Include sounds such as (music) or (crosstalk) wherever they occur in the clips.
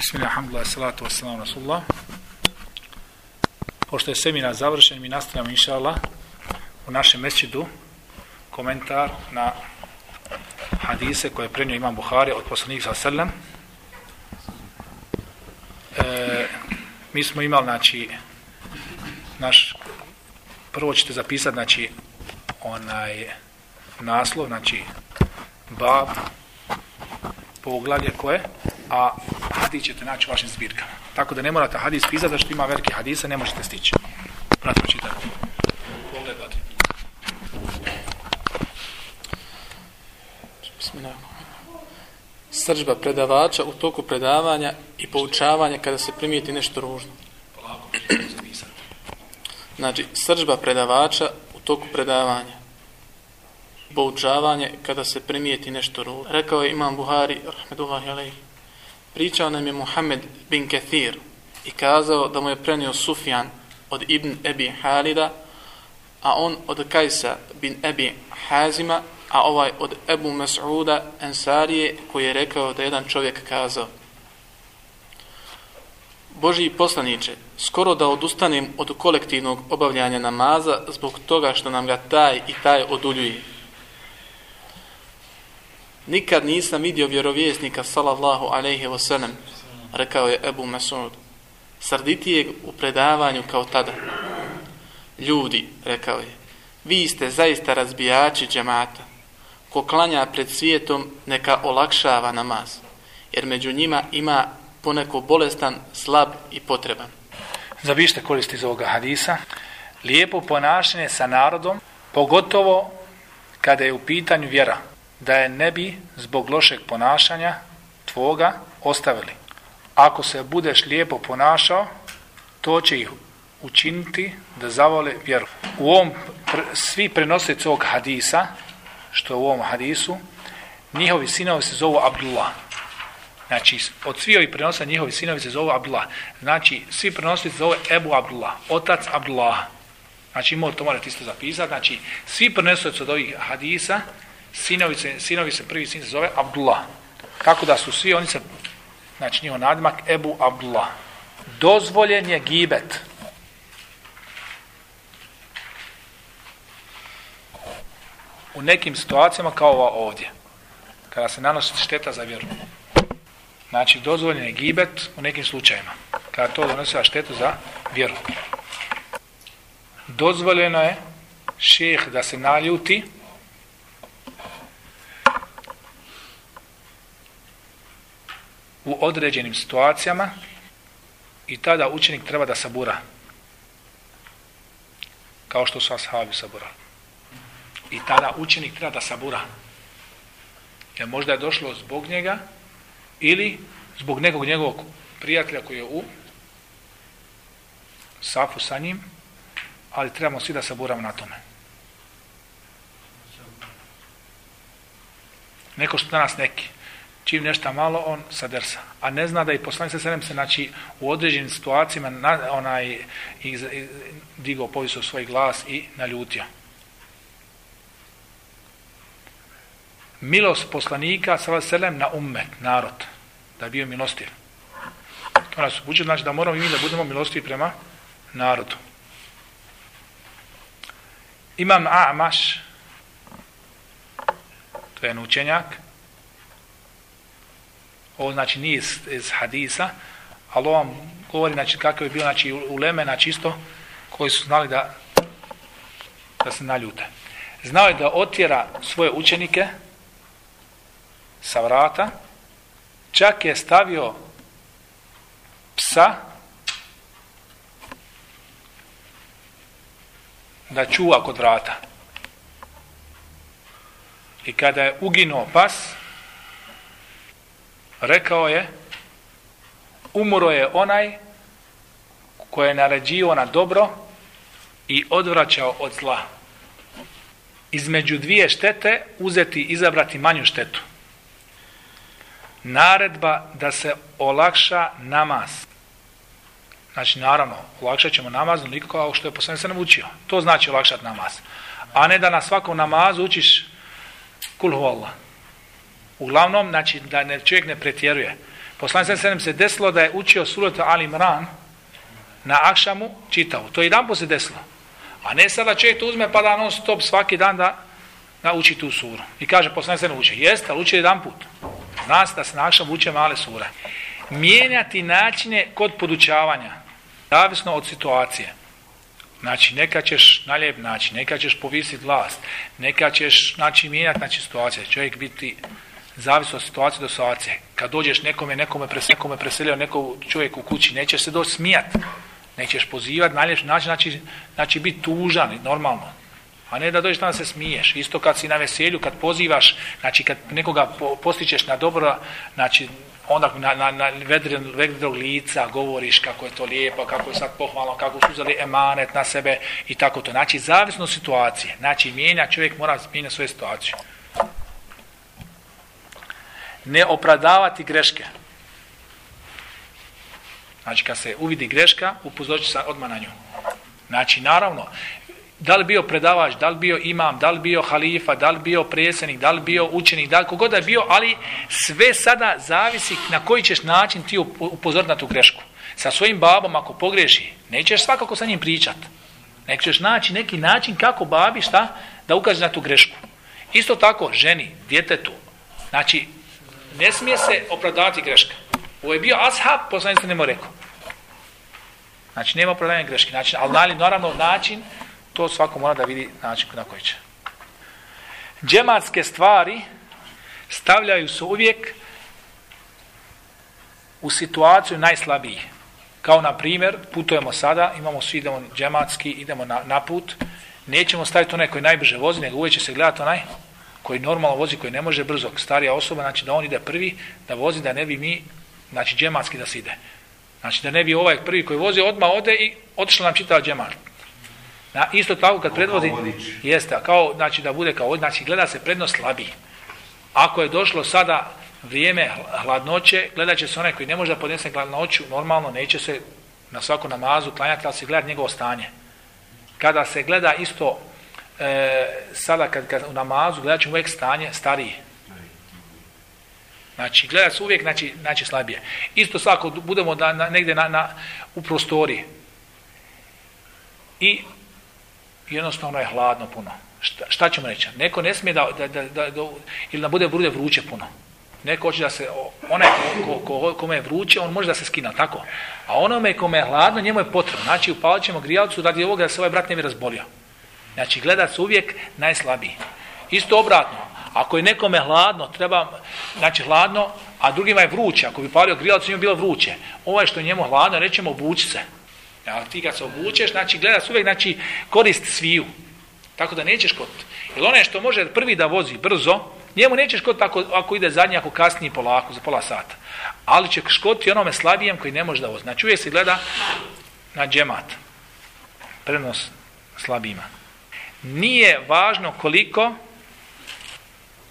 Bismillah, alhamdulillah, salatu wassalamu rasulullah. Pošto je seminar završen, mi nastavljamo, inša Allah, u našem mesčidu komentar na hadise koje je prenio Imam Buhari od poslanika sa sallam. E, mi smo imali, znači, naš, prvo ćete zapisati, znači, onaj naslov, znači, bab, poglavlje koje, a hadis ćete naći u vašim zbirkama. Tako da ne morate hadis pisati, zašto ima veliki hadisa, ne možete stići. Pratimo čitati. Pogledati. Sržba predavača u toku predavanja i poučavanja kada se primijeti nešto ružno. Znači, sržba predavača u toku predavanja. Poučavanje kada se primijeti nešto ružno. Rekao je Imam Buhari, rahmetullahi alaihi, pričao nam je Muhammed bin Kathir i kazao da mu je prenio Sufjan od Ibn Ebi Halida, a on od Kajsa bin Ebi Hazima, a ovaj od Ebu Mas'uda Ensarije koji je rekao da je jedan čovjek kazao Božiji poslaniče, skoro da odustanem od kolektivnog obavljanja namaza zbog toga što nam ga taj i taj oduljuje. Nikad nisam vidio vjerovjesnika sallallahu alaihi wasallam, rekao je Ebu Masud, srditijeg u predavanju kao tada. Ljudi, rekao je, vi ste zaista razbijači džemata. Ko klanja pred svijetom, neka olakšava namaz, jer među njima ima poneko bolestan, slab i potreban. Zabište koristi iz ovoga hadisa. Lijepo ponašanje sa narodom, pogotovo kada je u pitanju vjera, da je ne bi zbog lošeg ponašanja tvoga ostavili. Ako se budeš lijepo ponašao, to će ih učiniti da zavole vjeru. U ovom, svi prenosici ovog hadisa, što je u ovom hadisu, njihovi sinovi se zovu Abdullah. Znači, od svi ovih prenosa njihovi sinovi se zovu Abdullah. Znači, svi prenositelji se zove Ebu Abdullah, otac Abdullah. Znači, to morate isto zapisati. Znači, svi prenosioci od ovih hadisa, sinovi se, sinovi se prvi sin se zove Abdullah. Tako da su svi oni se, znači njihov nadimak Ebu Abdullah. Dozvoljen je gibet. U nekim situacijama kao ova ovdje. Kada se nanosi šteta za vjeru. Znači, dozvoljen je gibet u nekim slučajima. Kada to donosi štetu za vjeru. Dozvoljeno je šeh da se naljuti u određenim situacijama i tada učenik treba da sabura. Kao što su ashabi saburali. I tada učenik treba da sabura. Jer možda je došlo zbog njega ili zbog nekog njegovog prijatelja koji je u safu sa njim, ali trebamo svi da saburamo na tome. Neko što danas neki čim nešto malo, on sadersa. A ne zna da i poslanik sa se znači, u određenim situacijama na, onaj iz, iz, digao povisao svoj glas i naljutio. Milost poslanika sa selem na ummet, narod, da je bio milostiv. To nas upućuje, znači da moramo i mi da budemo milostivi prema narodu. Imam Amaš, to je učenjak, ovo znači nije iz, iz hadisa, ali ovo vam govori znači, kako je bilo znači, u Leme, znači isto, koji su znali da, da se naljute. Znao je da otjera svoje učenike sa vrata, čak je stavio psa da čuva kod vrata. I kada je uginuo pas, rekao je umro je onaj koji je naređio na dobro i odvraćao od zla. Između dvije štete uzeti izabrati manju štetu. Naredba da se olakša namaz. Znači, naravno, olakšat ćemo namaz, no kao što je poslanik se naučio. To znači olakšati namaz. A ne da na svakom namazu učiš kul Allah. Uglavnom, znači da ne, čovjek ne pretjeruje. Poslanik se se desilo da je učio surat Ali Imran na Akšamu čitao. To je jedan se desilo. A ne sada čovjek to uzme pa da non stop svaki dan da, da uči tu suru. I kaže poslanik se uči. Jeste, ali uči jedan put. Zna da se na Akšamu uče male sure. Mijenjati načine kod podučavanja. Zavisno od situacije. Znači, neka ćeš na lijep način, neka ćeš povisiti glas, neka ćeš znači, mijenjati znači, situacije. Čovjek biti zavisno od situacije do situacije. Kad dođeš nekome, nekome, preselio, nekome preselio neko čovjek u kući, nećeš se doći smijat, nećeš pozivati na lijep način, znači, znači biti tužan, normalno. A ne da dođeš tamo se smiješ. Isto kad si na veselju, kad pozivaš, znači kad nekoga postičeš na dobro, znači onda na, na, na vedrog lica govoriš kako je to lijepo, kako je sad pohvalno, kako su uzeli emanet na sebe i tako to. Znači, zavisno od situacije. Znači, mijenja, čovjek mora mijenjati svoju situaciju. Ne opravdavati greške. Znači, kad se uvidi greška, upozorit se odmah na nju. Znači, naravno, da li bio predavač, da li bio imam, da li bio halifa, da li bio predsjednik, da li bio učenik, da li kogod je bio, ali sve sada zavisi na koji ćeš način ti upozoriti na tu grešku. Sa svojim babom ako pogreši, nećeš svakako sa njim pričat. Nek ćeš naći neki način kako babi šta da ukaže na tu grešku. Isto tako ženi, djetetu. Znači, ne smije se opravdavati greška. Ovo je bio ashab, poslanic ne rekao. Znači, nema opravdavanja greške. Znači, ali naravno način to svako mora da vidi način na koji će. Džematske stvari stavljaju se uvijek u situaciju najslabijih. Kao na primjer, putujemo sada, imamo svi, idemo džematski, idemo na, na put, nećemo staviti onaj koji najbrže vozi, nego uvijek će se gledati onaj koji normalno vozi, koji ne može brzo, starija osoba, znači da on ide prvi, da vozi, da ne bi mi, znači džematski da se ide. Znači da ne bi ovaj prvi koji vozi odmah ode i otišla nam čitava džemat. Na, isto tako kad predvodi, jeste, kao, znači da bude kao, znači gleda se prednost slabiji. Ako je došlo sada vrijeme hladnoće, gledat će se onaj koji ne može da podnese hladnoću, normalno neće se na svaku namazu klanjati, ali se gleda njegovo stanje. Kada se gleda isto, e, sada kad, kad u namazu gledat ćemo uvijek stanje stariji. Znači, gleda se uvijek, znači, znači slabije. Isto svako budemo da, na, negdje na, na, u prostoriji. I jednostavno je hladno puno. Šta, šta ćemo reći? Neko ne smije da, da, da, da ili da bude bude vruće puno. Neko hoće da se, onaj ko, ko, kome je vruće, on može da se skina, tako. A onome kome je hladno, njemu je potrebno. Znači, upalit ćemo grijalcu radi ovoga da se ovaj brat ne bi razbolio. Znači, gledat se uvijek najslabiji. Isto obratno, ako je nekome hladno, treba, znači hladno, a drugima je vruće, ako bi palio grijalac, njemu bilo vruće. Što je njemu hladno, rećemo obući se. A ti kad se obučeš, znači gledaš uvijek znači, korist sviju. Tako da nećeš kod. Jer onaj što može prvi da vozi brzo, njemu nećeš kod ako, ako ide zadnji, ako kasnije polako, za pola sata. Ali će škoti onome slabijem koji ne može da vozi. Znači uvijek se gleda na džemat. Prenos slabima. Nije važno koliko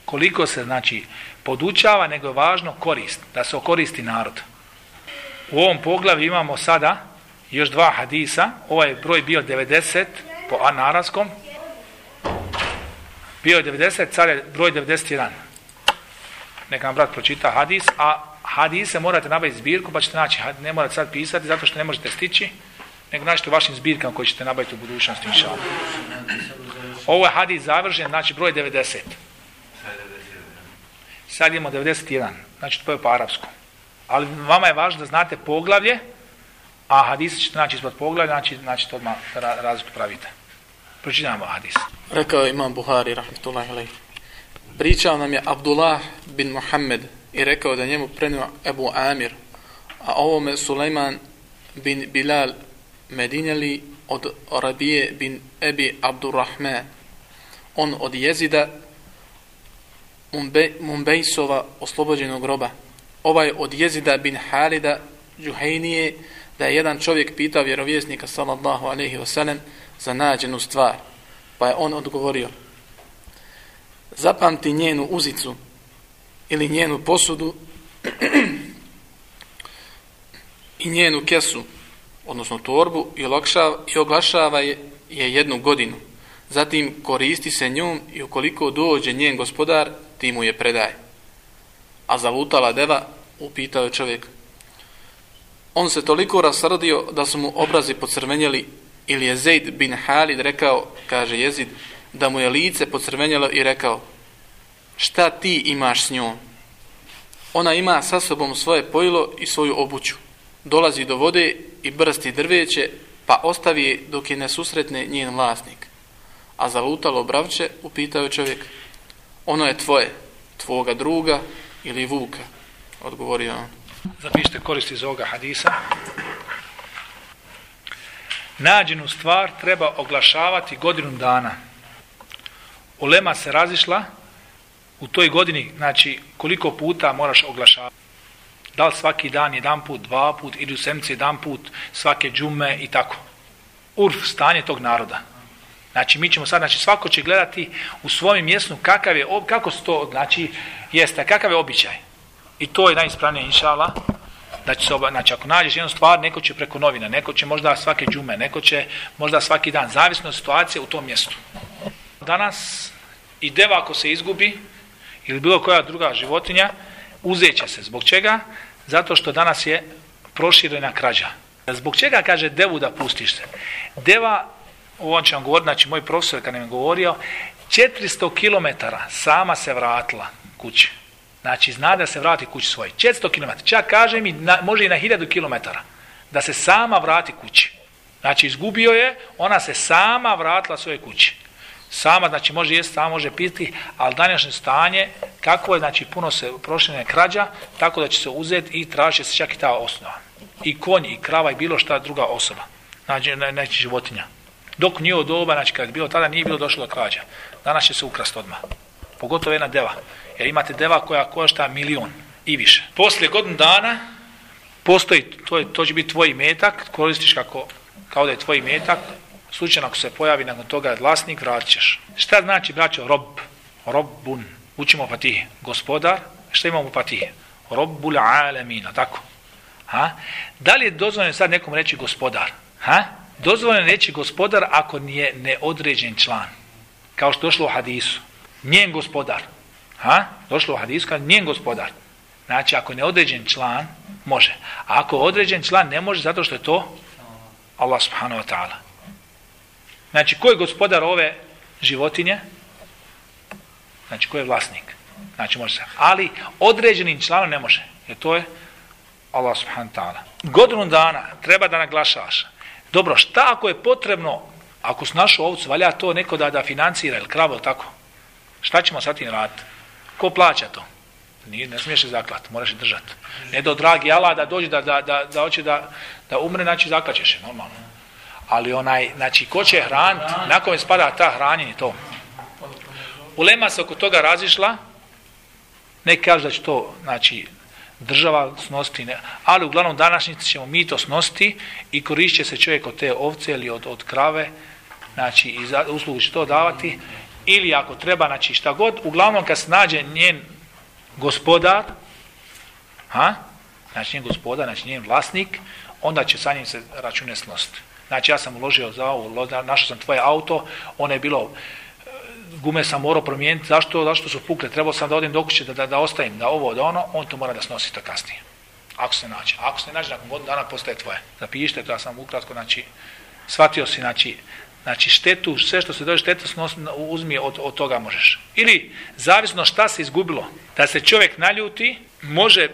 koliko se znači podučava, nego je važno korist, da se okoristi narod. U ovom poglavlju imamo sada još dva hadisa, ovaj broj bio 90 po anaraskom, bio je 90, car je broj 91. Neka nam brat pročita hadis, a hadise morate nabaviti zbirku, pa ćete naći, ne morate sad pisati zato što ne možete stići, nego naćete u vašim zbirkama koji ćete nabaviti u budućnosti. Ovo je hadis završen, znači broj 90. Sad imamo 91, znači to je po arapskom. Ali vama je važno da znate poglavlje, a hadis ćete naći ispod poglavlja, znači, znači to odmah razliku pravite. Pročitamo hadis. Rekao imam Buhari, rahmetullahi alaih. Pričao nam je Abdullah bin Muhammed i rekao da njemu prenio Ebu Amir, a ovome Sulejman bin Bilal Medinjali od Rabije bin Ebi Abdurrahman. On od jezida Mumbejsova oslobođenog groba. Ovaj od jezida bin Halida Džuhejnije da je jedan čovjek pitao vjerovjesnika sallallahu alaihi wasallam za nađenu stvar. Pa je on odgovorio zapamti njenu uzicu ili njenu posudu (clears throat) i njenu kesu, odnosno torbu i, olakšava, i oglašava je, je jednu godinu. Zatim koristi se njom i ukoliko dođe njen gospodar, ti mu je predaj. A zalutala deva upitao je čovjek. On se toliko rasrdio da su mu obrazi pocrvenjeli ili je Zaid bin Halid rekao, kaže jezid, da mu je lice pocrvenjelo i rekao šta ti imaš s njom? Ona ima sa sobom svoje pojilo i svoju obuću. Dolazi do vode i brsti drveće, pa ostavi dok je ne susretne njen vlasnik. A zalutalo bravče, upitao je čovjek, ono je tvoje, tvoga druga ili vuka, odgovorio on. Zapišite koristi iz ovoga hadisa. Nađenu stvar treba oglašavati godinu dana. Ulema se razišla u toj godini, znači koliko puta moraš oglašavati. Da li svaki dan, jedan put, dva put, ili u semci jedan put, svake džume i tako. Urf, stanje tog naroda. Znači mi ćemo sad, znači svako će gledati u svojem mjestu kakav je, kako se to, znači, jeste, kakav je običaj. I to je najispravnije, inšala, da će se oba, znači ako nađeš jednu stvar, neko će preko novina, neko će možda svake džume, neko će možda svaki dan, zavisno od situacije u tom mjestu. Danas i deva ako se izgubi, ili bilo koja druga životinja, uzet će se. Zbog čega? Zato što danas je proširena krađa. Zbog čega kaže devu da pustiš se? Deva, ovo će vam govoriti, znači moj profesor kad nam je govorio, 400 km sama se vratila kući. Znači, zna da se vrati kući svoj. 400 km. Čak kaže mi, na, može i na 1000 km. Da se sama vrati kući. Znači, izgubio je, ona se sama vratila svoje kući. Sama, znači, može jesti, sama može piti, ali današnje stanje, kako je, znači, puno se prošljene krađa, tako da će se uzeti i traži se čak i ta osnova. I konj, i krava, i bilo šta druga osoba. Znači, neći životinja. Dok nije od doba, znači, kad je bilo tada, nije bilo došlo do krađa. Danas će se ukrast odmah. Pogotovo jedna deva. Jer imate deva koja košta milion i više. Poslije godinu dana postoji, to, je, to će biti tvoj metak, koristiš kako, kao da je tvoj metak, slučajno ako se pojavi nakon toga vlasnik, vratit ćeš. Šta znači, braćo, rob? Robbun. Učimo patihe. Gospodar, šta imamo u patihe? Robbul alemina, tako? Ha? Da li je dozvoljeno sad nekom reći gospodar? Ha? Dozvoljeno reći gospodar ako nije neodređen član. Kao što došlo u hadisu. Njen gospodar. Ha? Došlo u hadisu njen gospodar. Znači, ako je neodređen član, može. A ako je određen član, ne može zato što je to Allah subhanahu wa ta'ala. Znači, ko je gospodar ove životinje? Znači, ko je vlasnik? Znači, može se. Ali, određenim članom ne može. Jer to je Allah subhanahu ta'ala. Godinu dana treba da naglašavaš. Dobro, šta ako je potrebno, ako s našu ovcu, valja to neko da, da financira ili kravo, tako? Šta ćemo sad tim raditi? Ko plaća to? Nije, ne smiješ zaklat, moraš držati. Ne do dragi Allah da dođe da, da, da, da hoće da, da umre, znači zaklaćeš je, normalno. Ali onaj, znači, ko će hraniti, na kome spada ta hranjenje to. Ulema se oko toga razišla, ne kaže da će to, znači, država snositi, ne, ali uglavnom današnjici ćemo mi to snositi i korišće se čovjek od te ovce ili od, od krave, znači, i za, uslugu će to davati, ili ako treba, znači šta god, uglavnom kad se nađe njen gospodar, ha? znači njen gospodar, znači njen vlasnik, onda će sa njim se račune snositi. Znači ja sam uložio za ovo, našao sam tvoje auto, ono je bilo, e, gume sam morao promijeniti, zašto, zašto su pukle, trebao sam da odim do kuće, da, da, da ostavim, da ovo, da ono, on to mora da snosi to kasnije. Ako se nađe. Ako se nađe, nakon godinu dana postaje tvoje. Zapišite, to ja sam ukratko, znači, shvatio si, znači, Znači štetu, sve što se dođe štetu uzmi od, od toga možeš. Ili zavisno šta se izgubilo. Da se čovjek naljuti, može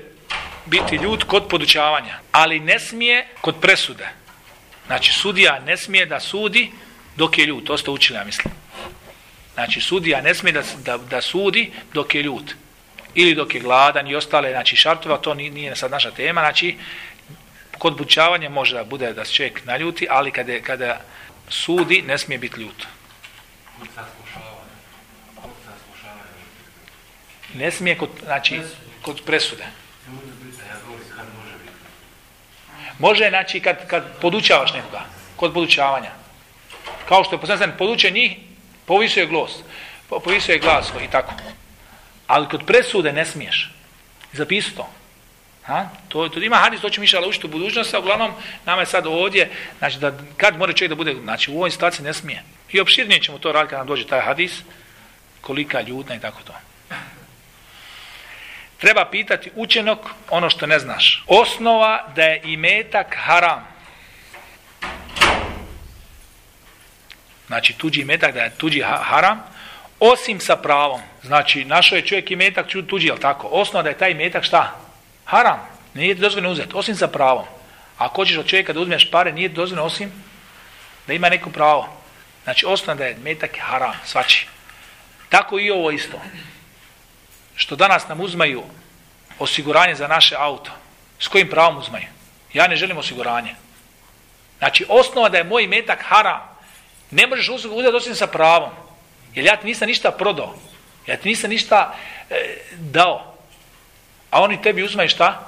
biti ljut kod podučavanja, ali ne smije kod presude. Znači sudija ne smije da sudi dok je ljut. To ste učili, ja mislim. Znači sudija ne smije da, da, da sudi dok je ljut. Ili dok je gladan i ostale, znači šartova, to nije, sad naša tema. Znači kod bučavanja može da bude da se čovjek naljuti, ali kada, kada sudi, ne smije biti ljut. Ne smije kod, znači, kod presude. Može, znači, kad, kad podučavaš nekoga, kod podučavanja. Kao što je posljedno, poduče njih, povisuje glas, povisuje glas i tako. Ali kod presude ne smiješ. Zapisati to. Ha? To, to ima hadis, to će mišala učiti u budućnosti, a uglavnom nama je sad ovdje, znači da kad mora čovjek da bude, znači u ovoj situaciji ne smije. I opširnije ćemo to raditi kad nam dođe taj hadis, kolika ljudna i tako to. Treba pitati učenog ono što ne znaš. Osnova da je imetak haram. Znači tuđi imetak da je tuđi haram, osim sa pravom. Znači našao je čovjek imetak tuđi, jel tako? Osnova da je taj imetak šta? Haram. Nije dozvoljeno uzeti, osim sa pravom. Ako hoćeš od čovjeka da uzmeš pare, nije dozvoljeno osim da ima neko pravo. Znači osnova da je metak haram, svači. Tako i ovo isto. Što danas nam uzmaju osiguranje za naše auto. S kojim pravom uzmaju? Ja ne želim osiguranje. Znači osnova da je moj metak haram. Ne možeš uzeti osim sa pravom. Jer ja ti nisam ništa prodao. Ja ti nisam ništa e, dao. A oni tebi uzmaju šta?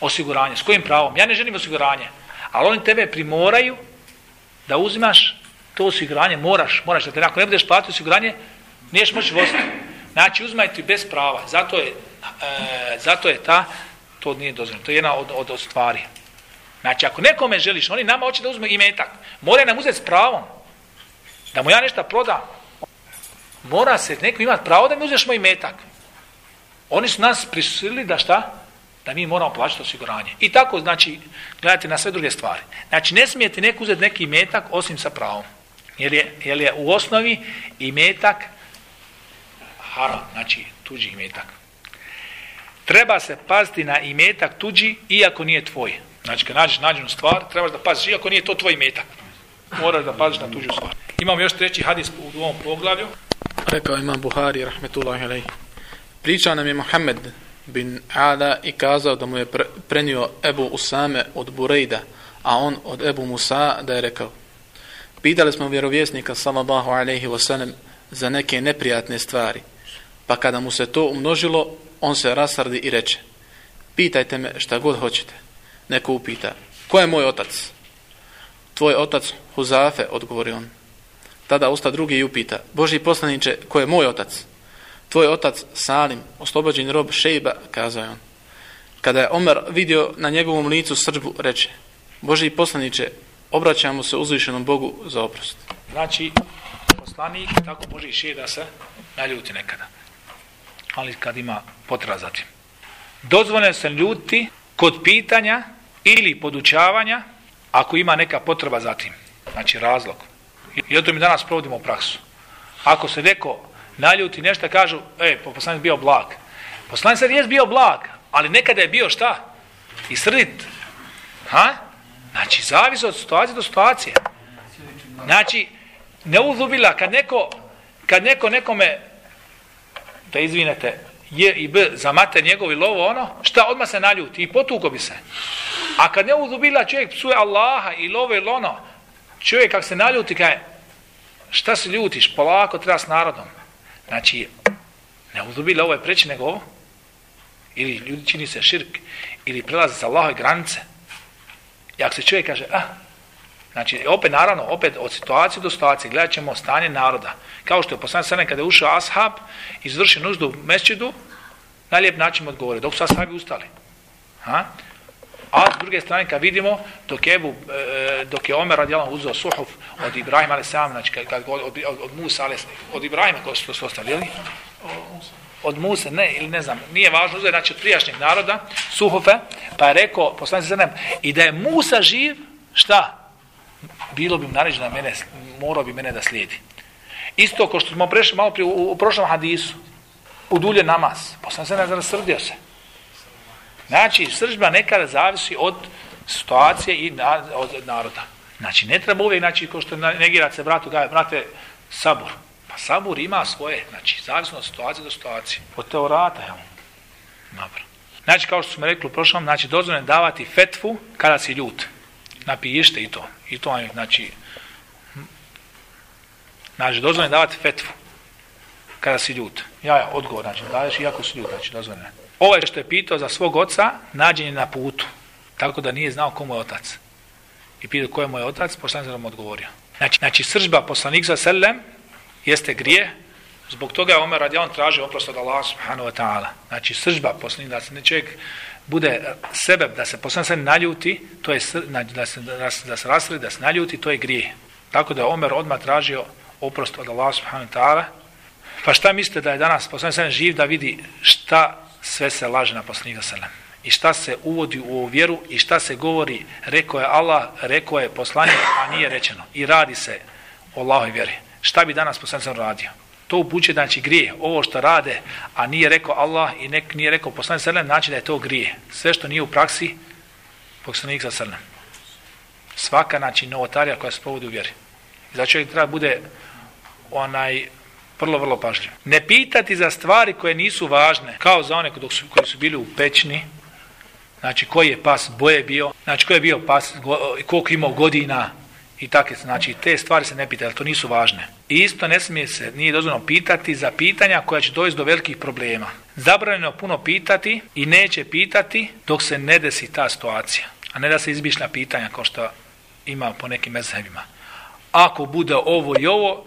Osiguranje. S kojim pravom? Ja ne želim osiguranje. Ali oni tebe primoraju da uzimaš to osiguranje. Moraš. Moraš. Da te ako ne budeš platiti osiguranje, niješ moći voziti. Znači uzmaj ti bez prava. Zato je, e, zato je ta, to nije dozvoljeno. To je jedna od, od, od stvari. Znači ako nekome želiš, oni nama hoće da uzme imetak. Mora nam uzeti s pravom. Da mu ja nešto prodam. Mora se neko imati pravo da mi uzeš moj metak. Oni su nas prisilili da šta? Da mi moramo plaćati osiguranje. I tako, znači, gledajte na sve druge stvari. Znači, ne smijete neko uzeti neki metak osim sa pravom. Jer je, jer je u osnovi imetak haram, znači tuđi imetak. Treba se paziti na imetak tuđi, iako nije tvoj. Znači, kad nađeš nađenu stvar, trebaš da paziš, iako nije to tvoj imetak. Moraš da paziš na tuđu stvar. Imamo još treći hadis u ovom poglavlju. Rekao imam Buhari, rahmetullahi alaihi. Pričao nam je Mohamed bin Ada i kazao da mu je prenio Ebu Usame od Burejda, a on od Ebu Musa da je rekao. Pitali smo vjerovjesnika sallallahu alaihi wasallam za neke neprijatne stvari, pa kada mu se to umnožilo, on se rasrdi i reče, pitajte me šta god hoćete. Neko upita, ko je moj otac? Tvoj otac Huzafe, odgovori on. Tada usta drugi i upita, Boži poslaniče, ko je moj otac? Tvoj otac Salim, oslobođen rob Šejba, kazao je on. Kada je Omer vidio na njegovom licu srđbu, reče, Boži poslaniče, obraćamo se uzvišenom Bogu za oprost. Znači, poslanik tako može i da se naljuti nekada. Ali kad ima potreba. Dozvoljeno se ljuti kod pitanja ili podučavanja ako ima neka potreba za tim. Znači razlog. I o to mi danas provodimo u praksu. Ako se neko naljuti nešto, kažu, e, poslanik bio blag. Poslanik sad je bio blag, ali nekada je bio šta? I srdit. Ha? Znači, zavisi od situacije do situacije. Znači, ne uzubila, kad neko, kad neko nekome, da izvinete, je i b zamate njegovi lovo ono, šta odmah se naljuti i potuko bi se. A kad ne uzubila čovjek psuje Allaha i love ili ono, čovjek kak se naljuti, kaj, šta se ljutiš, polako treba s narodom. Znači, ne uzubila ovo je preći nego ovo. Ili ljudi čini se širk, ili prelaze sa Allahove granice. I ako se čovjek kaže, ah, znači, opet naravno, opet od situacije do situacije, gledat ćemo stanje naroda. Kao što je poslan sada kada je ušao ashab, izvrši nuždu u mesčidu, na lijep način odgovore, dok su ashabi ustali. Ha? A s druge strane, kad vidimo, dok je, Ebu, e, dok je Omer radijalan uzeo suhuf od Ibrahima, ali sam, znači, kad, kad, od, od, od Musa, ali, od Ibrahima, koji su ostali, jel? Od Musa, ne, ili ne znam, nije važno uzeti, znači, od prijašnjeg naroda, suhufe, pa je rekao, poslanici se i da je Musa živ, šta? Bilo bi mu naređeno da mene, morao bi mene da slijedi. Isto kao što smo prešli malo prije u, u, prošlom hadisu, u dulje namaz, poslanici se ne srdio se. Znači, sržba nekada zavisi od situacije i od naroda. Znači, ne treba uvijek, znači, kao što negira se bratu, gaje, brate, sabur. Pa sabur ima svoje, znači, zavisno od situacije do situacije. Od teorata, jel? Dobro. Znači, kao što smo rekli u prošlom, znači, dozvoljeno davati fetvu kada si ljut. Napišite i to. I to je, znači, znači, dozvoljeno davati fetvu kada si ljut. Ja, ja, odgovor, znači, daješ iako si ljut, znači, dozvoljeno Ovaj što je pitao za svog oca, nađen je na putu. Tako da nije znao komu je otac. I pitao ko je moj otac, poslanik sam odgovorio. Znači, znači sržba poslanik za selem jeste grije, zbog toga je Omer radi on traži oprost od Allah subhanahu wa ta'ala. Znači sržba poslanik, da se ne čovjek bude sebe, da se poslanik naljuti, to je da se, da se, da se rasredi, da se naljuti, to je grije. Tako da je Omer odmah tražio oprost od Allah subhanahu wa ta'ala. Pa šta mislite da je danas poslanik živ da vidi šta sve se laže na poslanika sallam. I šta se uvodi u vjeru i šta se govori, rekao je Allah, rekao je poslanik, a nije rečeno. I radi se o Allahoj vjeri. Šta bi danas poslanik radio? To upućuje znači grije. Ovo što rade, a nije rekao Allah i nek, nije rekao poslanik sallam, znači da je to grije. Sve što nije u praksi, poslanik sa sallam. Svaka znači novotarija koja se povodi u vjeri. I zato čovjek treba bude onaj vrlo, vrlo pažljiv. Ne pitati za stvari koje nisu važne, kao za one dok su, koji su bili u pećni, znači koji je pas boje bio, znači koji je bio pas, koliko imao godina i takve, znači te stvari se ne pita, jer to nisu važne. I isto ne smije se, nije dozvoljeno pitati za pitanja koja će dovesti do velikih problema. Zabranjeno puno pitati i neće pitati dok se ne desi ta situacija, a ne da se izbišlja pitanja kao što ima po nekim mezhebima. Ako bude ovo i ovo,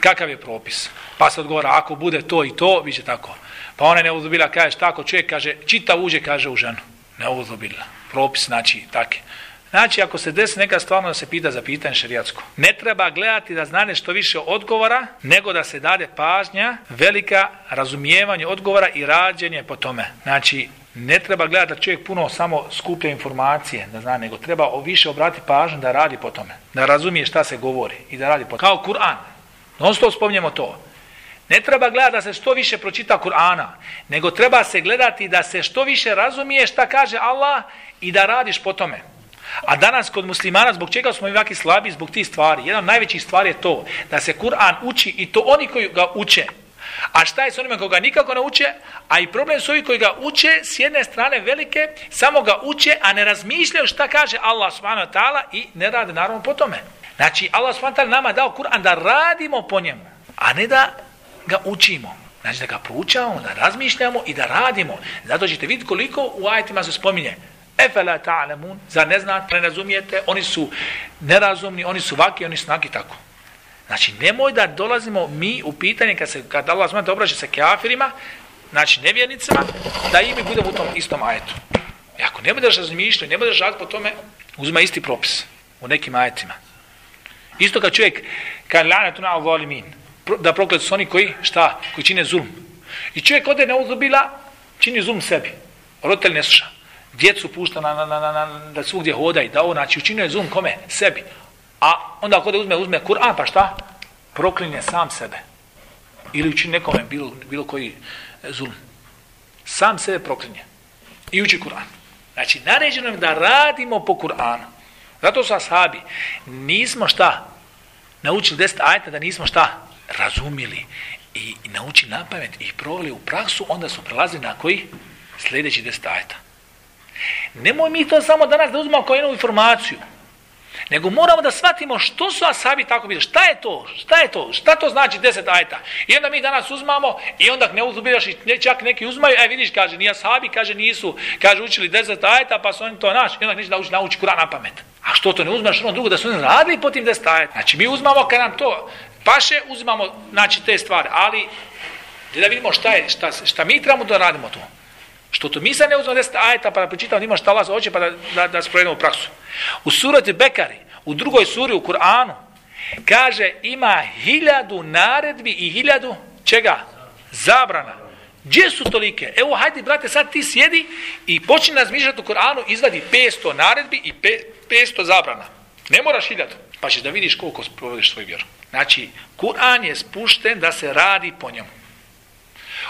kakav je propis? Pa se odgovara, ako bude to i to, bit će tako. Pa ona ne uzubila, kaže, tako čovjek kaže, čita uđe, kaže u ženu. Ne uzubila. Propis znači take. Znači, ako se desi neka stvarno da se pita za pitanje šerijatsko. Ne treba gledati da znane što više odgovora, nego da se dade pažnja, velika razumijevanje odgovora i rađenje po tome. Znači, ne treba gledati da čovjek puno samo skuplja informacije, da zna, nego treba više obrati pažnju da radi po tome. Da razumije šta se govori i da radi po tome. Kao Kur'an. Non sto spominjemo to. Ne treba gledati da se što više pročita Kur'ana, nego treba se gledati da se što više razumije šta kaže Allah i da radiš po tome. A danas kod muslimana, zbog čega smo ovakvi slabi, zbog tih stvari. Jedan od najvećih stvari je to da se Kur'an uči i to oni koji ga uče. A šta je s onima koji ga nikako ne uče? A i problem su ovi koji ga uče, s jedne strane velike, samo ga uče, a ne razmišljaju šta kaže Allah subhanahu wa i ne rade naravno po tome. Znači, Allah subhanahu wa ta'ala nama dao Kur'an da radimo po njemu, a ne da ga učimo. Znači da ga proučavamo, da razmišljamo i da radimo. Zato ćete vidjeti koliko u ajetima se spominje. Efela ta'alemun, za ne znate, ne razumijete, oni su nerazumni, oni su vaki, oni su naki tako. Znači, nemoj da dolazimo mi u pitanje, kad, se, kad Allah smata obraća se kafirima, znači nevjernicima, da i mi budemo u tom istom ajetu. I ako ne budeš razmišljati, ne budeš raditi po tome, uzma isti propis u nekim ajetima. Isto kad čovjek, kad lane tu na volimin, da proklet su oni koji, šta, koji čine zulm. I čovjek ode ne uzubila, čini zulm sebi. Roditelj ne sluša. Djecu pušta na, na, na, na, da svugdje hoda i da ovo, znači učinio je zulm kome? Sebi. A onda ako uzme, uzme Kur'an, pa šta? Proklinje sam sebe. Ili učini nekome bilo, bilo koji zulm. Sam sebe proklinje. I uči Kur'an. Znači, naređeno je da radimo po Kur'anu. Zato su ashabi. Nismo šta? Naučili deset ajta da nismo šta? Razumili. I, i nauči na pamet i ih provali u praksu, onda su prelazili na koji? Sljedeći deset ajta. Nemoj mi to samo danas da uzmemo kao jednu informaciju. Nego moramo da shvatimo što su asabi tako bili. Šta je to? Šta je to? Šta to znači deset ajta? I onda mi danas uzmamo i onda ne uzubiraš i čak neki uzmaju. E vidiš, kaže, ni asabi, kaže, nisu. Kaže, učili deset ajta, pa su oni to naš. I onda neće da uči, nauči Kur'an na pamet. A što to ne uzmeš ono drugo da su oni radili po tim deset ajta? Znači mi uzmamo kad nam to paše, uzmamo znači, te stvari. Ali da vidimo šta je, šta, šta mi trebamo da radimo to. Što to mi sad ne uzmemo deset ajta pa da pričitamo da ima šta Allah hoće pa da, da, da sprovedemo u praksu. U surati Bekari, u drugoj suri u Kur'anu, kaže ima hiljadu naredbi i hiljadu čega? Zabrana. Gdje su tolike? Evo, hajde, brate, sad ti sjedi i počni razmišljati u Koranu, izvadi 500 naredbi i 500 zabrana. Ne moraš hiljadu, pa ćeš da vidiš koliko provodiš svoj vjeru. Znači, Kur'an je spušten da se radi po njemu.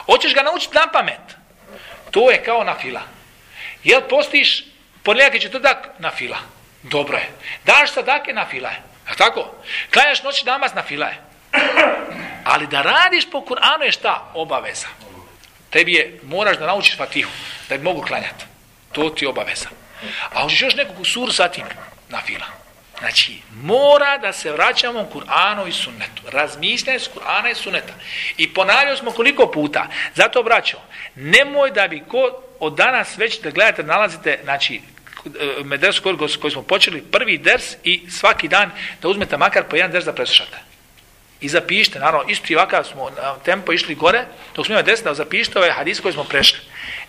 Hoćeš ga naučiti na pamet? To je kao na fila. Jel postiš ponedjeljak i četvrtak na fila? Dobro je. Daš sadake na fila je. A tako? Klanjaš noći namaz na fila je. Ali da radiš po Kur'anu je šta? Obaveza. Tebi je, moraš da naučiš fatihu, da bi mogu klanjati. To ti je obaveza. A hoćeš još nekog suru sa tim na fila. Znači, mora da se vraćamo Kur'anu i sunnetu. Razmišljaj s Kur'ana i sunneta. I ponavljali smo koliko puta. Zato, braćo, nemoj da bi ko od danas već da gledate, nalazite, znači, e, medresu koju smo počeli, prvi ders i svaki dan da uzmete makar po jedan ders da preslušate. I zapišite, naravno, isto i ovakav smo na tempo išli gore, dok smo imali deset, da zapišite ovaj hadis koji smo prešli.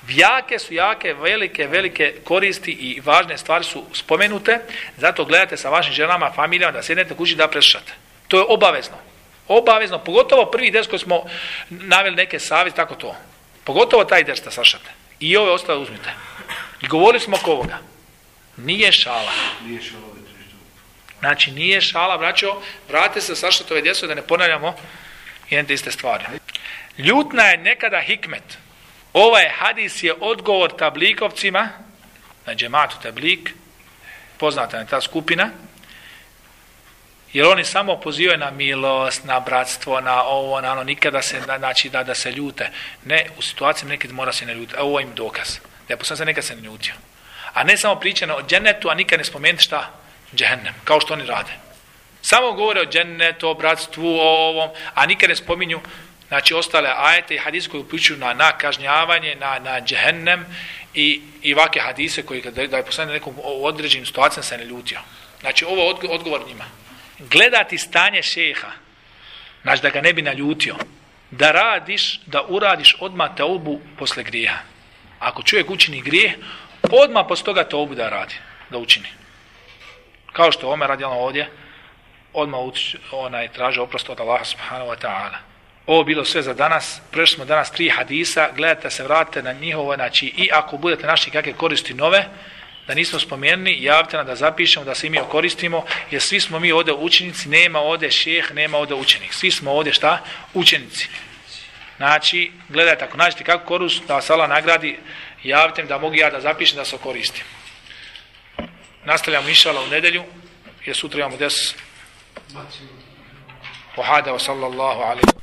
Jake su jake, velike, velike koristi i važne stvari su spomenute, zato gledate sa vašim ženama, familijama, da sjednete kući da preslušate. To je obavezno. Obavezno, pogotovo prvi des koji smo naveli neke savjeti, tako to. Pogotovo taj ders da sašate. I ove ostale uzmite. I govorili smo oko ovoga. Nije šala. Nije šala Znači nije šala, braćo, vrate se sašate ove djesu da ne ponavljamo jedne iste stvari. Ljutna je nekada hikmet. Ovaj hadis je odgovor tablikovcima, na džematu tablik, poznata je ta skupina, jer oni samo pozivaju na milost, na bratstvo, na ovo, na ono, nikada se, znači da, da se ljute. Ne, u situaciji nekad mora se ne ljutiti. Ovo im dokaz. Da je poslanik nekad se ne ljutio. A ne samo pričano o džennetu, a nikad ne spomenuti šta? Džennem, kao što oni rade. Samo govore o džennetu, o bratstvu, o ovom, a nikad ne spominju znači ostale ajete i hadise koji upućuju na, na kažnjavanje, na, na džehennem i, i vake hadise koji da, da je poslanik nekom u određenim situacijama se ne ljutio. Znači ovo je odgovor njima gledati stanje šeha, znači da ga ne bi naljutio, da radiš, da uradiš odmah teubu posle grijeha. Ako čovjek učini grijeh, odmah posle toga teubu da radi, da učini. Kao što Omer radijalo ovdje, odmah onaj traži oprost od Allaha subhanahu wa ta'ala. Ovo bilo sve za danas. Prešli smo danas tri hadisa. Gledajte se, vratite na njihovo. Znači, i ako budete našli kakve koristi nove, da nismo spomenuli, javite nam da zapišemo, da se mi koristimo, jer svi smo mi ovdje učenici, nema ovdje šeh, nema ovdje učenik. Svi smo ovdje šta? Učenici. Znači, gledajte, ako nađete kako korist, da vas Allah nagradi, javite mi da mogu ja da zapišem, da se koristim. Nastavljamo išala u nedelju, jer sutra imamo des. Pohada wa sallallahu alaihi